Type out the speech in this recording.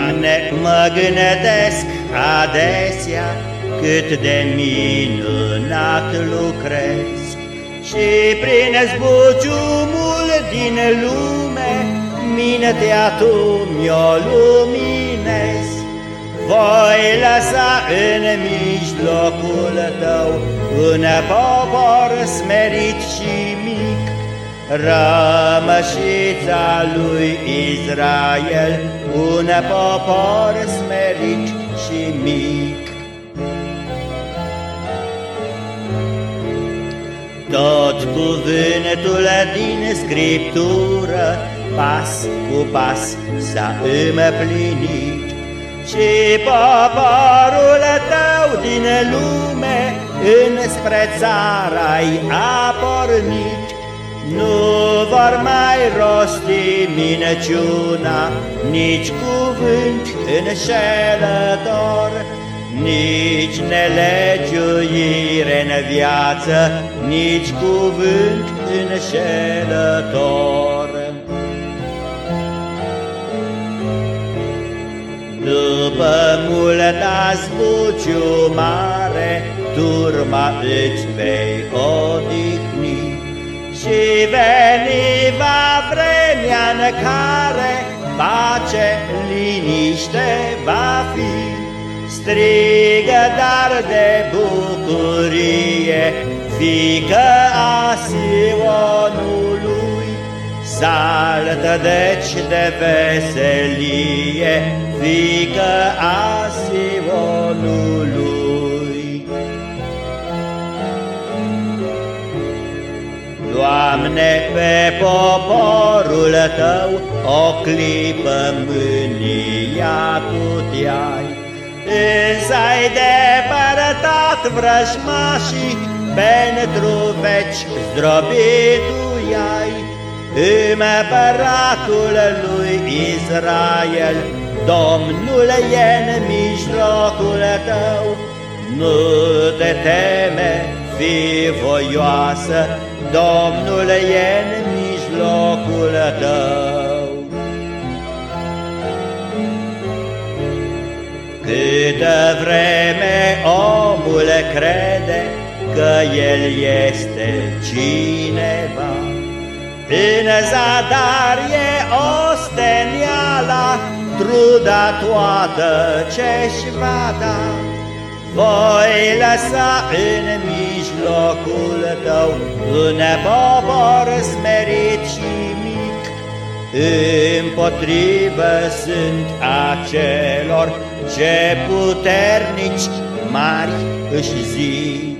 Doamne, mă gândesc adesea cât de minunat lucrezi Și prin zbuciumul din lume mintea Tu mi-o luminezi Voi lăsa în mijlocul Tău un popor smerit și mic Rămășița lui Israel, un popor smerit și mic. Tot cuvântul din Scriptură, pas cu pas, s-a împlinit, Și poporul tău din lume, înspre țara-i a pornit. Nu vor mai rosti minăciuna, Nici cuvânt înșelător, Nici nelegiuire în viață, Nici cuvânt înșelător. După multa zbuciumare, Turma îți vei odihni, în care pace, liniște va fi. Strigă dar de bucurie, fică a Sionului. Saltă deci de veselie, fică a Sionului. Doamne, pe poporul Tău o clipă mânia Tu te-ai, Însă-ai depărtat vrăjmașii, Pentru veci zdrobit Tu i-ai. Împăratul lui Israel, Domnul e în mijlocul Tău, Nu te teme, fi voioasă, Domnul e în mijlocul tău. Câtă vreme omul crede că el este cineva, În zadar e osteniala, truda toată ce-și va da. Voi lăsa în mijlocul tău un popor smerit și mic, Împotrivă sunt acelor ce puternici mari își zic.